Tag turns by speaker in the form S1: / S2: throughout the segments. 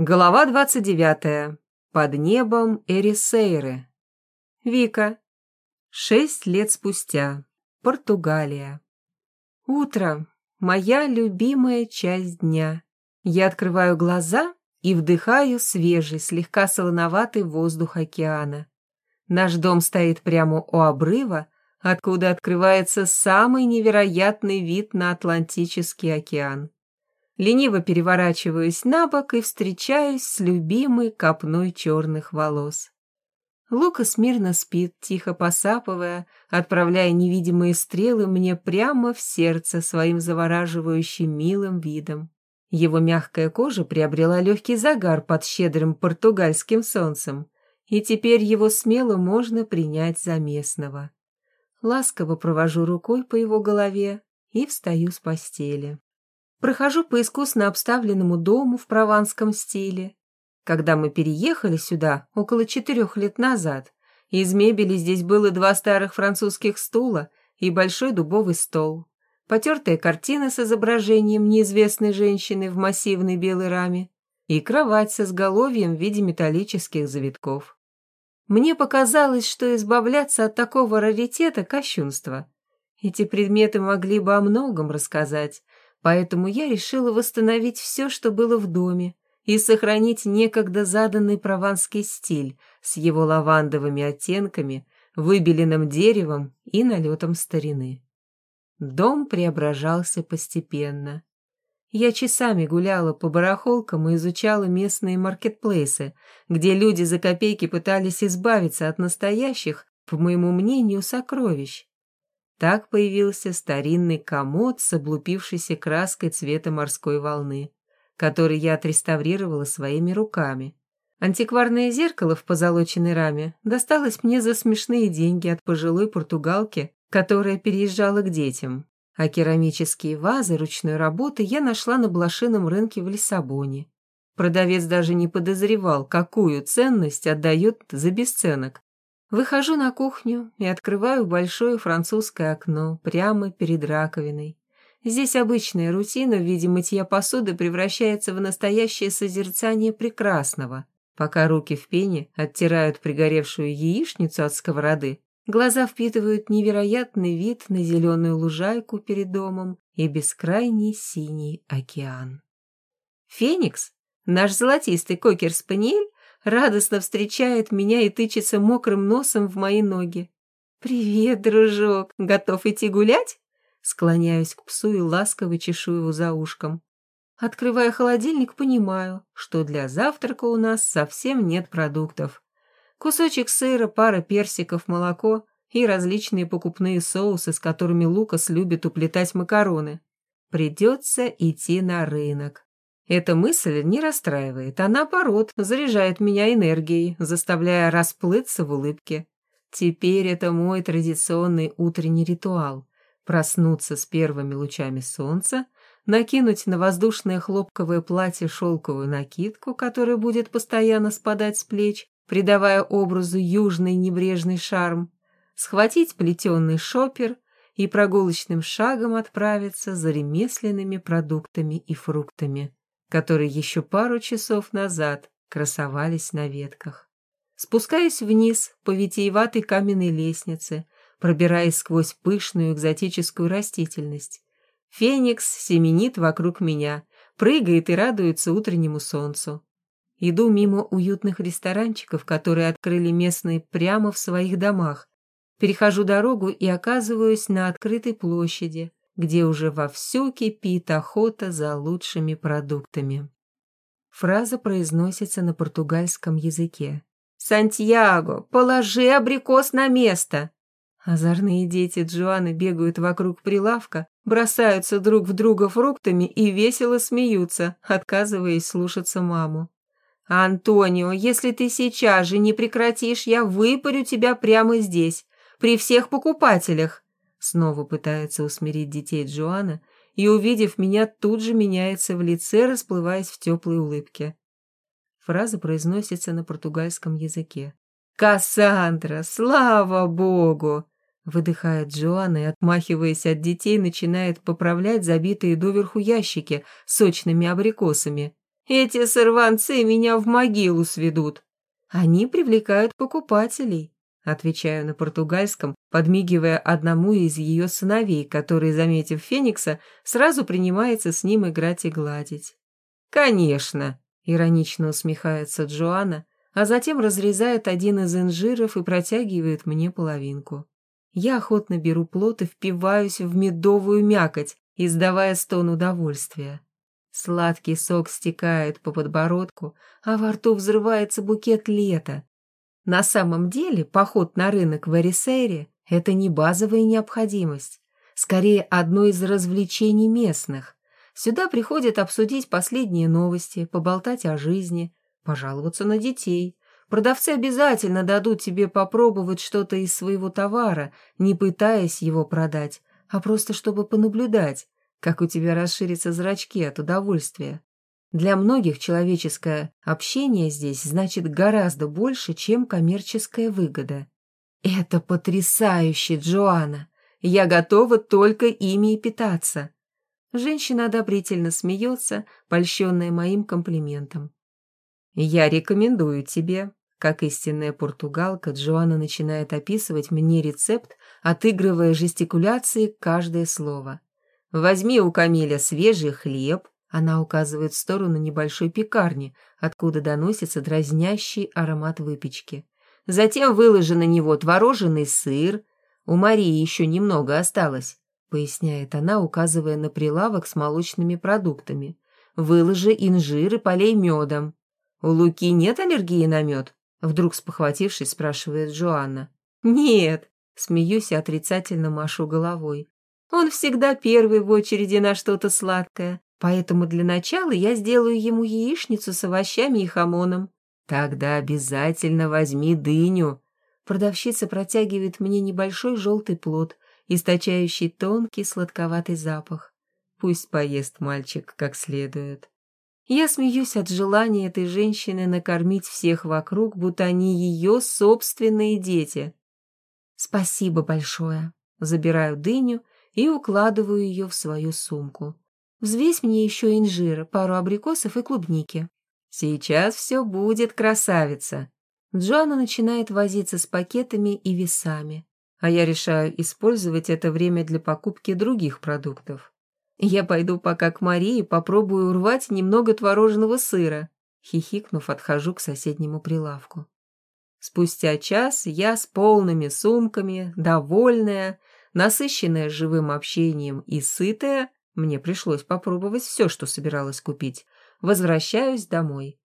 S1: Глава двадцать девятая. Под небом Эрисейры. Вика. Шесть лет спустя. Португалия. Утро. Моя любимая часть дня. Я открываю глаза и вдыхаю свежий, слегка солоноватый воздух океана. Наш дом стоит прямо у обрыва, откуда открывается самый невероятный вид на Атлантический океан. Лениво переворачиваюсь на бок и встречаюсь с любимой копной черных волос. Лука смирно спит, тихо посапывая, отправляя невидимые стрелы мне прямо в сердце своим завораживающим милым видом. Его мягкая кожа приобрела легкий загар под щедрым португальским солнцем, и теперь его смело можно принять за местного. Ласково провожу рукой по его голове и встаю с постели. Прохожу по искусно обставленному дому в прованском стиле. Когда мы переехали сюда около четырех лет назад, из мебели здесь было два старых французских стула и большой дубовый стол, потертая картина с изображением неизвестной женщины в массивной белой раме и кровать со сголовьем в виде металлических завитков. Мне показалось, что избавляться от такого раритета – кощунство. Эти предметы могли бы о многом рассказать, Поэтому я решила восстановить все, что было в доме, и сохранить некогда заданный прованский стиль с его лавандовыми оттенками, выбеленным деревом и налетом старины. Дом преображался постепенно. Я часами гуляла по барахолкам и изучала местные маркетплейсы, где люди за копейки пытались избавиться от настоящих, по моему мнению, сокровищ. Так появился старинный комод с облупившейся краской цвета морской волны, который я отреставрировала своими руками. Антикварное зеркало в позолоченной раме досталось мне за смешные деньги от пожилой португалки, которая переезжала к детям. А керамические вазы ручной работы я нашла на блошином рынке в Лиссабоне. Продавец даже не подозревал, какую ценность отдает за бесценок, Выхожу на кухню и открываю большое французское окно прямо перед раковиной. Здесь обычная рутина в виде мытья посуды превращается в настоящее созерцание прекрасного. Пока руки в пене оттирают пригоревшую яичницу от сковороды, глаза впитывают невероятный вид на зеленую лужайку перед домом и бескрайний синий океан. Феникс, наш золотистый кокер-спаниель, радостно встречает меня и тычется мокрым носом в мои ноги. «Привет, дружок! Готов идти гулять?» Склоняюсь к псу и ласково чешу его за ушком. Открывая холодильник, понимаю, что для завтрака у нас совсем нет продуктов. Кусочек сыра, пара персиков, молоко и различные покупные соусы, с которыми Лукас любит уплетать макароны. Придется идти на рынок. Эта мысль не расстраивает, а наоборот, заряжает меня энергией, заставляя расплыться в улыбке. Теперь это мой традиционный утренний ритуал. Проснуться с первыми лучами солнца, накинуть на воздушное хлопковое платье шелковую накидку, которая будет постоянно спадать с плеч, придавая образу южный небрежный шарм, схватить плетеный шопер и прогулочным шагом отправиться за ремесленными продуктами и фруктами которые еще пару часов назад красовались на ветках. Спускаюсь вниз по витиеватой каменной лестнице, пробираясь сквозь пышную экзотическую растительность. Феникс семенит вокруг меня, прыгает и радуется утреннему солнцу. Иду мимо уютных ресторанчиков, которые открыли местные прямо в своих домах. Перехожу дорогу и оказываюсь на открытой площади, где уже вовсю кипит охота за лучшими продуктами. Фраза произносится на португальском языке. «Сантьяго, положи абрикос на место!» Озорные дети Джоаны бегают вокруг прилавка, бросаются друг в друга фруктами и весело смеются, отказываясь слушаться маму. «Антонио, если ты сейчас же не прекратишь, я выпарю тебя прямо здесь, при всех покупателях!» Снова пытается усмирить детей Джоанна и, увидев меня, тут же меняется в лице, расплываясь в теплой улыбке. Фраза произносится на португальском языке. «Кассандра, слава богу!» Выдыхает Джоанна и, отмахиваясь от детей, начинает поправлять забитые доверху ящики сочными абрикосами. Эти сорванцы меня в могилу сведут. Они привлекают покупателей, отвечаю на португальском, подмигивая одному из ее сыновей, который, заметив Феникса, сразу принимается с ним играть и гладить. «Конечно», — иронично усмехается Джоанна, а затем разрезает один из инжиров и протягивает мне половинку. Я охотно беру плод и впиваюсь в медовую мякоть, издавая стон удовольствия. Сладкий сок стекает по подбородку, а во рту взрывается букет лета. На самом деле поход на рынок в Эрисейре – это не базовая необходимость, скорее одно из развлечений местных. Сюда приходят обсудить последние новости, поболтать о жизни, пожаловаться на детей. Продавцы обязательно дадут тебе попробовать что-то из своего товара, не пытаясь его продать, а просто чтобы понаблюдать, как у тебя расширятся зрачки от удовольствия. Для многих человеческое общение здесь значит гораздо больше, чем коммерческая выгода. Это потрясающе, Джоанна! Я готова только ими и питаться. Женщина одобрительно смеется, польщенная моим комплиментом. Я рекомендую тебе. Как истинная португалка, Джоанна начинает описывать мне рецепт, отыгрывая жестикуляции каждое слово. Возьми у Камиля свежий хлеб, она указывает в сторону небольшой пекарни, откуда доносится дразнящий аромат выпечки. Затем выложи на него творожный сыр. У Марии еще немного осталось, поясняет она, указывая на прилавок с молочными продуктами. Выложи инжир и полей медом. У Луки нет аллергии на мед? Вдруг спохватившись, спрашивает Джоанна. Нет, смеюсь и отрицательно машу головой. Он всегда первый в очереди на что-то сладкое, поэтому для начала я сделаю ему яичницу с овощами и хамоном. Тогда обязательно возьми дыню. Продавщица протягивает мне небольшой желтый плод, источающий тонкий сладковатый запах. Пусть поест мальчик как следует. Я смеюсь от желания этой женщины накормить всех вокруг, будто они ее собственные дети. Спасибо большое. Забираю дыню и укладываю ее в свою сумку. Взвесь мне еще инжира, пару абрикосов и клубники. Сейчас все будет, красавица. Джоанна начинает возиться с пакетами и весами, а я решаю использовать это время для покупки других продуктов. Я пойду пока к Марии попробую урвать немного творожного сыра. Хихикнув, отхожу к соседнему прилавку. Спустя час я с полными сумками, довольная, Насыщенная живым общением и сытая, мне пришлось попробовать все, что собиралась купить, возвращаюсь домой.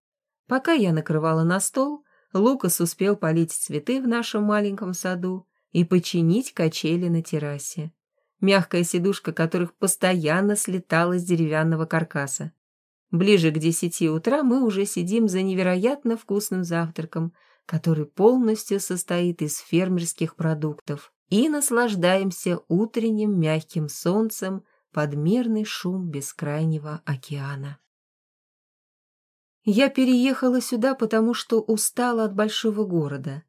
S1: Пока я накрывала на стол, Лукас успел полить цветы в нашем маленьком саду и починить качели на террасе, мягкая сидушка которых постоянно слетала с деревянного каркаса. Ближе к десяти утра мы уже сидим за невероятно вкусным завтраком, который полностью состоит из фермерских продуктов и наслаждаемся утренним мягким солнцем под мирный шум бескрайнего океана. Я переехала сюда, потому что устала от большого города.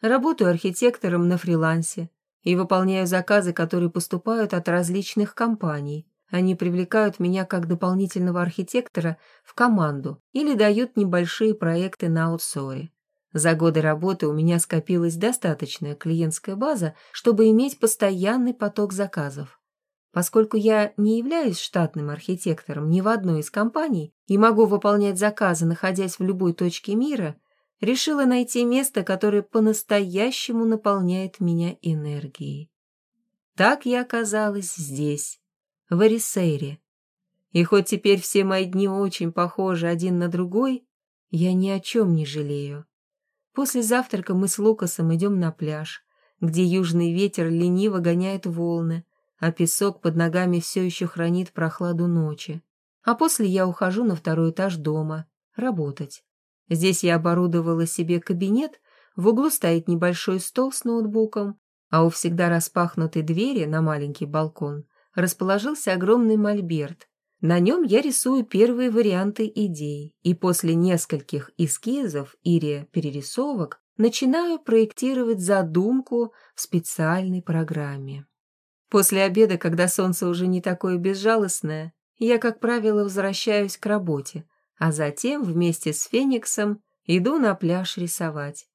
S1: Работаю архитектором на фрилансе и выполняю заказы, которые поступают от различных компаний. Они привлекают меня как дополнительного архитектора в команду или дают небольшие проекты на аутсоре. За годы работы у меня скопилась достаточная клиентская база, чтобы иметь постоянный поток заказов. Поскольку я не являюсь штатным архитектором ни в одной из компаний и могу выполнять заказы, находясь в любой точке мира, решила найти место, которое по-настоящему наполняет меня энергией. Так я оказалась здесь, в Эрисейре. И хоть теперь все мои дни очень похожи один на другой, я ни о чем не жалею. После завтрака мы с Лукасом идем на пляж, где южный ветер лениво гоняет волны, а песок под ногами все еще хранит прохладу ночи. А после я ухожу на второй этаж дома, работать. Здесь я оборудовала себе кабинет, в углу стоит небольшой стол с ноутбуком, а у всегда распахнутой двери на маленький балкон расположился огромный мольберт, на нем я рисую первые варианты идей, и после нескольких эскизов или перерисовок начинаю проектировать задумку в специальной программе. После обеда, когда солнце уже не такое безжалостное, я, как правило, возвращаюсь к работе, а затем вместе с Фениксом иду на пляж рисовать.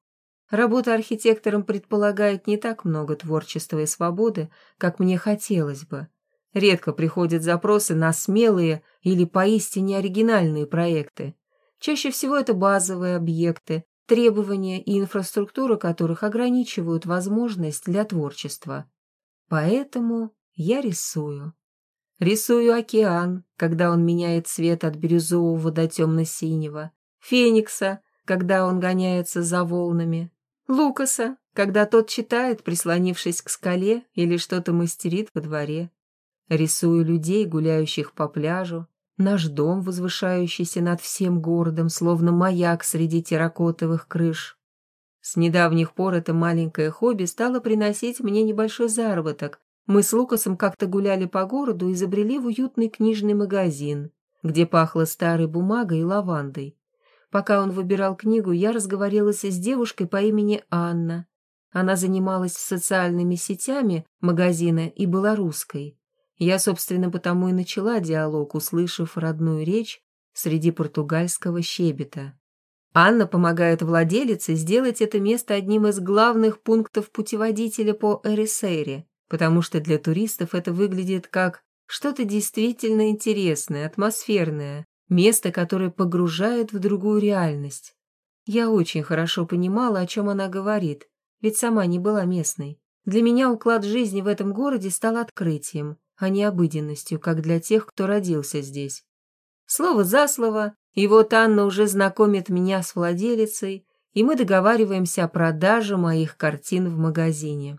S1: Работа архитектором предполагает не так много творчества и свободы, как мне хотелось бы. Редко приходят запросы на смелые или поистине оригинальные проекты. Чаще всего это базовые объекты, требования и инфраструктура которых ограничивают возможность для творчества. Поэтому я рисую. Рисую океан, когда он меняет цвет от бирюзового до темно-синего, феникса, когда он гоняется за волнами, Лукаса, когда тот читает, прислонившись к скале или что-то мастерит во дворе. Рисую людей, гуляющих по пляжу, наш дом, возвышающийся над всем городом, словно маяк среди терракотовых крыш. С недавних пор это маленькое хобби стало приносить мне небольшой заработок. Мы с Лукасом как-то гуляли по городу и забрели в уютный книжный магазин, где пахло старой бумагой и лавандой. Пока он выбирал книгу, я разговорилась с девушкой по имени Анна. Она занималась социальными сетями магазина и была русской. Я, собственно, потому и начала диалог, услышав родную речь среди португальского щебета. Анна помогает владелице сделать это место одним из главных пунктов путеводителя по Эрисейре, потому что для туристов это выглядит как что-то действительно интересное, атмосферное, место, которое погружает в другую реальность. Я очень хорошо понимала, о чем она говорит, ведь сама не была местной. Для меня уклад жизни в этом городе стал открытием, а не обыденностью, как для тех, кто родился здесь. Слово за слово, и вот Анна уже знакомит меня с владелицей, и мы договариваемся о продаже моих картин в магазине.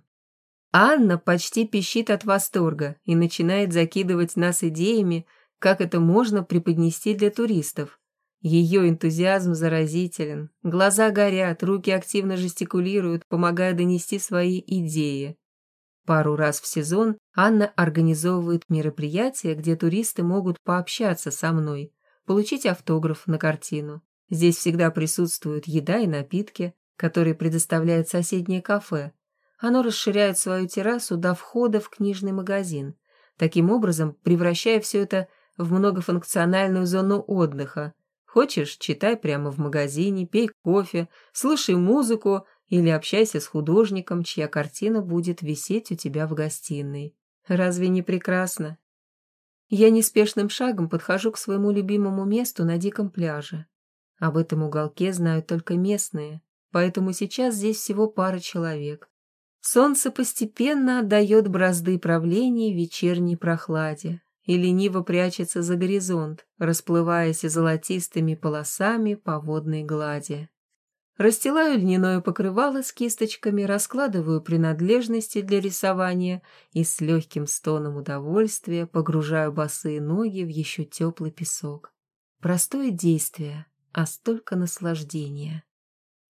S1: Анна почти пищит от восторга и начинает закидывать нас идеями, как это можно преподнести для туристов. Ее энтузиазм заразителен, глаза горят, руки активно жестикулируют, помогая донести свои идеи. Пару раз в сезон Анна организовывает мероприятия, где туристы могут пообщаться со мной, получить автограф на картину. Здесь всегда присутствуют еда и напитки, которые предоставляет соседнее кафе. Оно расширяет свою террасу до входа в книжный магазин, таким образом превращая все это в многофункциональную зону отдыха. Хочешь, читай прямо в магазине, пей кофе, слушай музыку или общайся с художником, чья картина будет висеть у тебя в гостиной. Разве не прекрасно? Я неспешным шагом подхожу к своему любимому месту на диком пляже. Об этом уголке знают только местные, поэтому сейчас здесь всего пара человек. Солнце постепенно отдает бразды правления вечерней прохладе, и лениво прячется за горизонт, расплываясь золотистыми полосами по водной глади. Расстилаю льняное покрывало с кисточками, раскладываю принадлежности для рисования и с легким стоном удовольствия погружаю босые ноги в еще теплый песок. Простое действие, а столько наслаждения.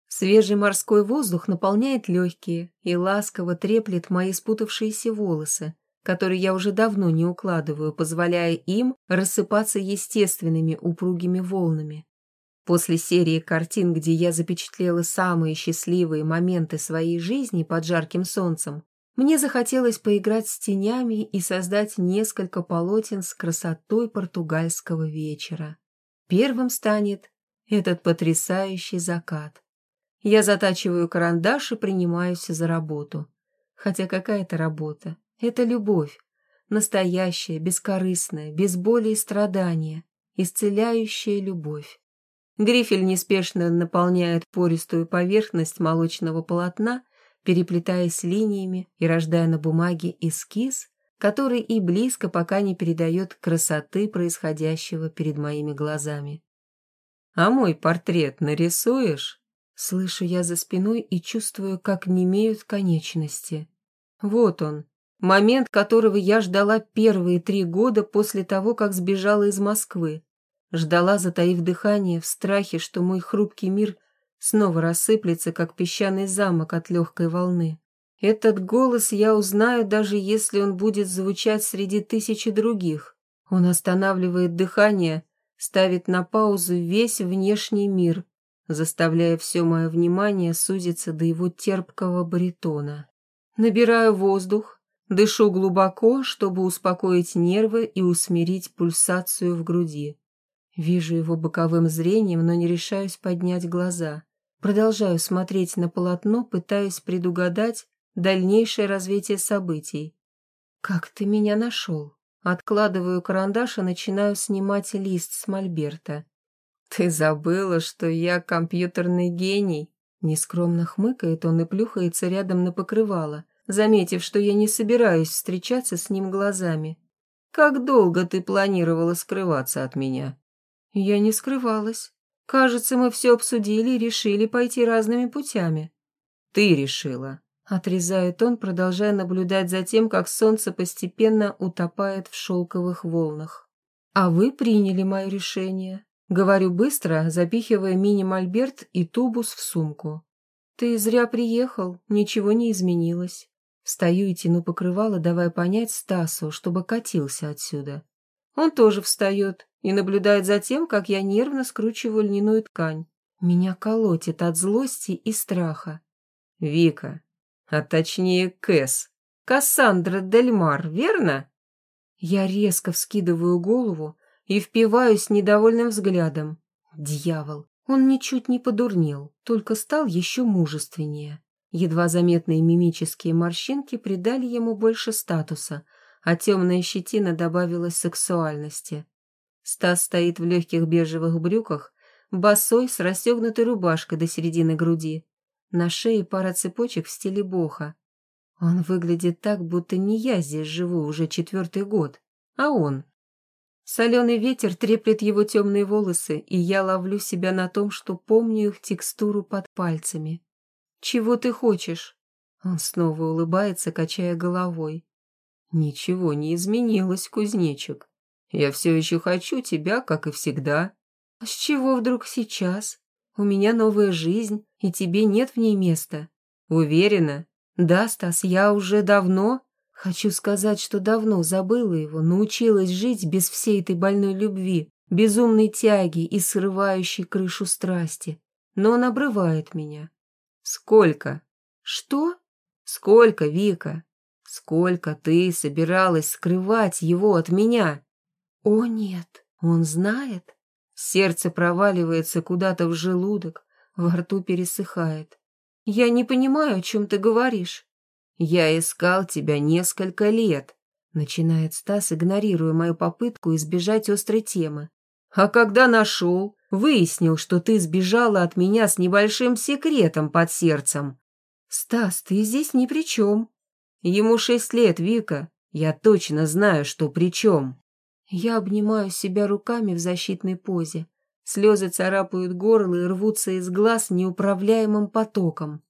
S1: Свежий морской воздух наполняет легкие и ласково треплет мои спутавшиеся волосы, которые я уже давно не укладываю, позволяя им рассыпаться естественными упругими волнами. После серии картин, где я запечатлела самые счастливые моменты своей жизни под жарким солнцем, мне захотелось поиграть с тенями и создать несколько полотен с красотой португальского вечера. Первым станет этот потрясающий закат. Я затачиваю карандаш и принимаюсь за работу. Хотя какая это работа? Это любовь. Настоящая, бескорыстная, без боли и страдания. Исцеляющая любовь. Грифель неспешно наполняет пористую поверхность молочного полотна, переплетаясь линиями и рождая на бумаге эскиз, который и близко пока не передает красоты происходящего перед моими глазами. «А мой портрет нарисуешь?» Слышу я за спиной и чувствую, как немеют конечности. Вот он, Момент, которого я ждала первые три года после того, как сбежала из Москвы. Ждала, затаив дыхание, в страхе, что мой хрупкий мир снова рассыплется, как песчаный замок от легкой волны. Этот голос я узнаю, даже если он будет звучать среди тысячи других. Он останавливает дыхание, ставит на паузу весь внешний мир, заставляя все мое внимание сузиться до его терпкого баритона. Набираю воздух, Дышу глубоко, чтобы успокоить нервы и усмирить пульсацию в груди. Вижу его боковым зрением, но не решаюсь поднять глаза. Продолжаю смотреть на полотно, пытаясь предугадать дальнейшее развитие событий. «Как ты меня нашел?» Откладываю карандаш и начинаю снимать лист с мольберта. «Ты забыла, что я компьютерный гений?» Нескромно хмыкает он и плюхается рядом на покрывало, заметив, что я не собираюсь встречаться с ним глазами. «Как долго ты планировала скрываться от меня?» «Я не скрывалась. Кажется, мы все обсудили и решили пойти разными путями». «Ты решила», — отрезает он, продолжая наблюдать за тем, как солнце постепенно утопает в шелковых волнах. «А вы приняли мое решение», — говорю быстро, запихивая мини-мольберт и тубус в сумку. «Ты зря приехал, ничего не изменилось». Встаю и тяну покрывало, давая понять Стасу, чтобы катился отсюда. Он тоже встает и наблюдает за тем, как я нервно скручиваю льняную ткань. Меня колотит от злости и страха. «Вика, а точнее Кэс, Кассандра Дельмар, верно?» Я резко вскидываю голову и впиваюсь недовольным взглядом. Дьявол, он ничуть не подурнел, только стал еще мужественнее. Едва заметные мимические морщинки придали ему больше статуса, а темная щетина добавилась сексуальности. Стас стоит в легких бежевых брюках, босой, с расстегнутой рубашкой до середины груди. На шее пара цепочек в стиле боха. Он выглядит так, будто не я здесь живу уже четвертый год, а он. Соленый ветер треплет его темные волосы, и я ловлю себя на том, что помню их текстуру под пальцами. «Чего ты хочешь?» Он снова улыбается, качая головой. «Ничего не изменилось, кузнечик. Я все еще хочу тебя, как и всегда». «А с чего вдруг сейчас? У меня новая жизнь, и тебе нет в ней места». «Уверена?» «Да, Стас, я уже давно...» Хочу сказать, что давно забыла его, научилась жить без всей этой больной любви, безумной тяги и срывающей крышу страсти. Но он обрывает меня. «Сколько?» «Что?» «Сколько, Вика? Сколько ты собиралась скрывать его от меня?» «О, нет, он знает». Сердце проваливается куда-то в желудок, во рту пересыхает. «Я не понимаю, о чем ты говоришь». «Я искал тебя несколько лет», — начинает Стас, игнорируя мою попытку избежать острой темы. «А когда нашел, выяснил, что ты сбежала от меня с небольшим секретом под сердцем». «Стас, ты здесь ни при чем». «Ему шесть лет, Вика. Я точно знаю, что при чем». Я обнимаю себя руками в защитной позе. Слезы царапают горло и рвутся из глаз неуправляемым потоком.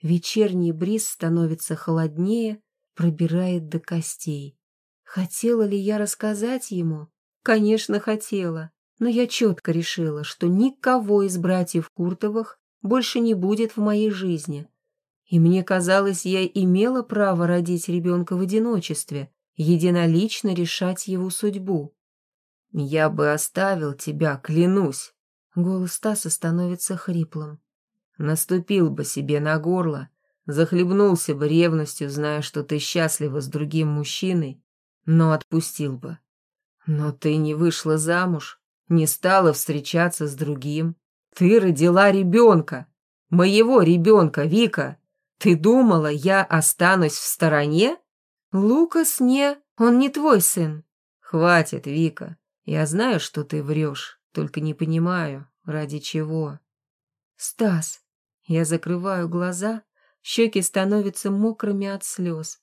S1: Вечерний бриз становится холоднее, пробирает до костей. Хотела ли я рассказать ему? Конечно, хотела, но я четко решила, что никого из братьев Куртовых больше не будет в моей жизни. И мне казалось, я имела право родить ребенка в одиночестве, единолично решать его судьбу. «Я бы оставил тебя, клянусь!» Голос Стаса становится хриплым. Наступил бы себе на горло, захлебнулся бы ревностью, зная, что ты счастлива с другим мужчиной, но отпустил бы. Но ты не вышла замуж, не стала встречаться с другим. Ты родила ребенка, моего ребенка, Вика. Ты думала, я останусь в стороне? Лукас не, он не твой сын. Хватит, Вика. Я знаю, что ты врешь, только не понимаю, ради чего. Стас, я закрываю глаза, щеки становятся мокрыми от слез.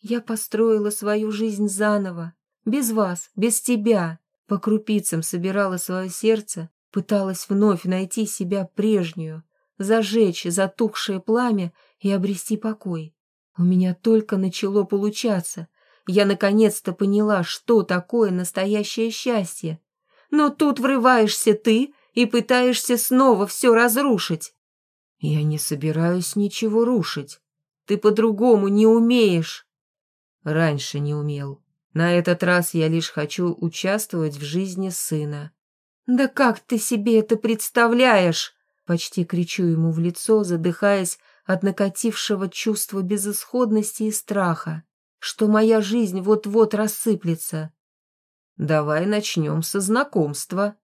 S1: Я построила свою жизнь заново, без вас, без тебя. По крупицам собирала свое сердце, пыталась вновь найти себя прежнюю, зажечь затухшее пламя и обрести покой. У меня только начало получаться. Я наконец-то поняла, что такое настоящее счастье. Но тут врываешься ты и пытаешься снова все разрушить. «Я не собираюсь ничего рушить. Ты по-другому не умеешь». «Раньше не умел. На этот раз я лишь хочу участвовать в жизни сына». «Да как ты себе это представляешь?» Почти кричу ему в лицо, задыхаясь от накатившего чувства безысходности и страха, что моя жизнь вот-вот рассыплется. «Давай начнем со знакомства»,